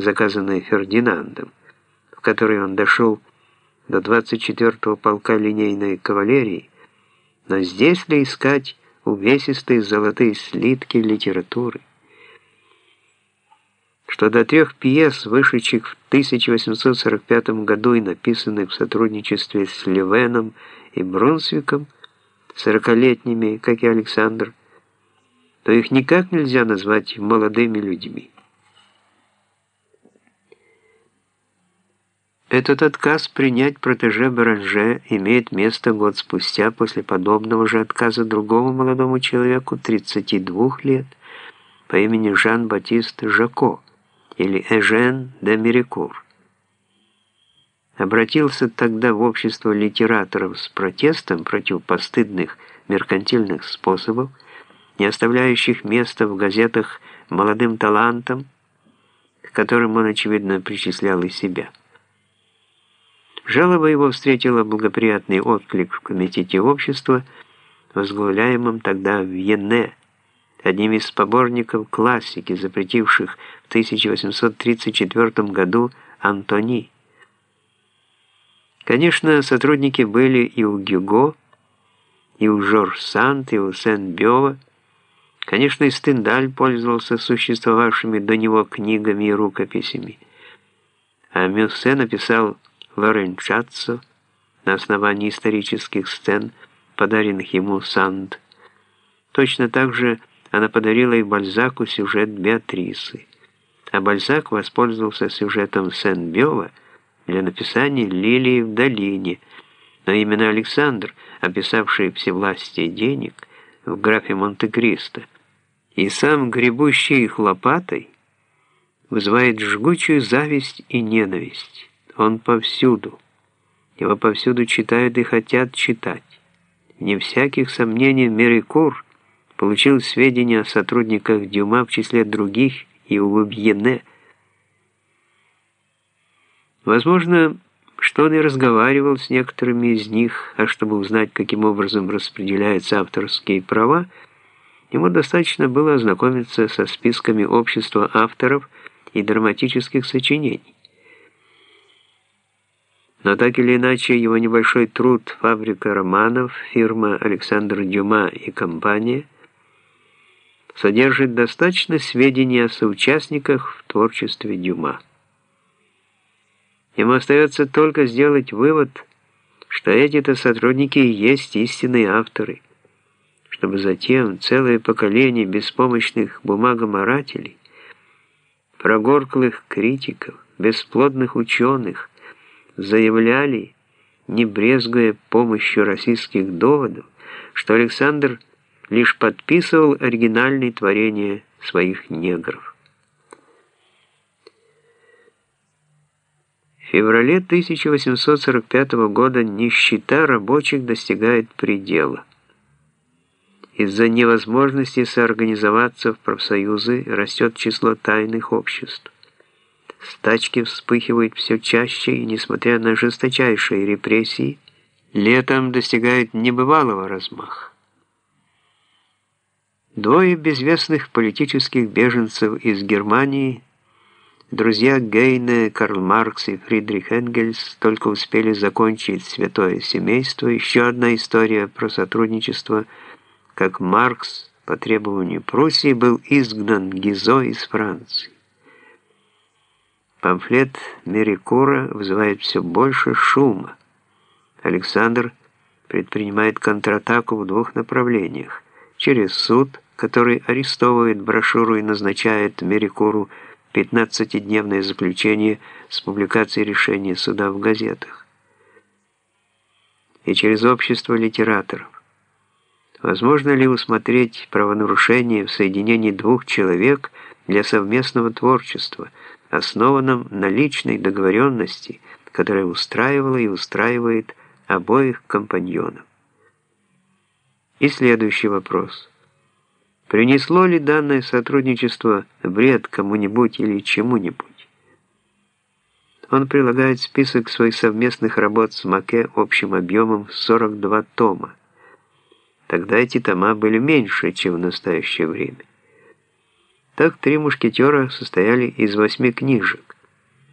заказанной Фердинандом, в которой он дошел до 24-го полка линейной кавалерии, но здесь ли искать увесистые золотые слитки литературы? Что до трех пьес, вышедших в 1845 году и написанных в сотрудничестве с Левеном и Брунсвиком, сорокалетними, как и Александр, то их никак нельзя назвать молодыми людьми. Этот отказ принять протеже Баранже имеет место год спустя после подобного же отказа другому молодому человеку 32 лет по имени Жан-Батист Жако или Эжен де Мерикур. Обратился тогда в общество литераторов с протестом против постыдных меркантильных способов, не оставляющих места в газетах молодым талантам, к которым он, очевидно, причислял и себя. Жалоба его встретила благоприятный отклик в комитете общества, возглавляемом тогда в Йене, одним из поборников классики, запретивших в 1834 году Антони. Конечно, сотрудники были и у Гюго, и у Жорж Санд, и у Сен-Бёва. Конечно, и Стендаль пользовался существовавшими до него книгами и рукописями. А Мюссе написал Лоренчаццо на основании исторических сцен, подаренных ему Санд. Точно так же она подарила и Бальзаку сюжет Беатрисы, а Бальзак воспользовался сюжетом Сен-Бёва для написания «Лилии в долине», но именно Александр, описавший всевластие денег в графе Монте-Кристо, и сам гребущий их лопатой, вызывает жгучую зависть и ненависть. Он повсюду. Его повсюду читают и хотят читать. Не всяких сомнений Мерикур получил сведения о сотрудниках Дюма в числе других и у Лубьене. Возможно, что он и разговаривал с некоторыми из них, а чтобы узнать, каким образом распределяются авторские права, ему достаточно было ознакомиться со списками общества авторов и драматических сочинений. Но так или иначе, его небольшой труд «Фабрика романов», фирма Александр Дюма и компания содержит достаточно сведений о соучастниках в творчестве Дюма. Ему остается только сделать вывод, что эти-то сотрудники и есть истинные авторы, чтобы затем целое поколение беспомощных бумагоморателей, прогорклых критиков, бесплодных ученых, заявляли, не брезгуя помощью российских доводов, что Александр лишь подписывал оригинальные творения своих негров. В феврале 1845 года нищета рабочих достигает предела. Из-за невозможности соорганизоваться в профсоюзы растет число тайных обществ. Стачки вспыхивают все чаще, и, несмотря на жесточайшие репрессии, летом достигают небывалого размаха. Двое безвестных политических беженцев из Германии, друзья Гейне, Карл Маркс и Фридрих Энгельс, только успели закончить «Святое семейство», еще одна история про сотрудничество, как Маркс по требованию Пруссии был изгнан Гизо из Франции. Памфлет Мерикура вызывает все больше шума. Александр предпринимает контратаку в двух направлениях. Через суд, который арестовывает брошюру и назначает Мерикуру 15-дневное заключение с публикацией решения суда в газетах. И через общество литераторов. Возможно ли усмотреть правонарушение в соединении двух человек для совместного творчества – основанном на личной договоренности, которая устраивала и устраивает обоих компаньонов. И следующий вопрос. Принесло ли данное сотрудничество вред кому-нибудь или чему-нибудь? Он прилагает список своих совместных работ с Маке общим объемом 42 тома. Тогда эти тома были меньше, чем в настоящее время. Так три мушкетера состояли из восьми книжек.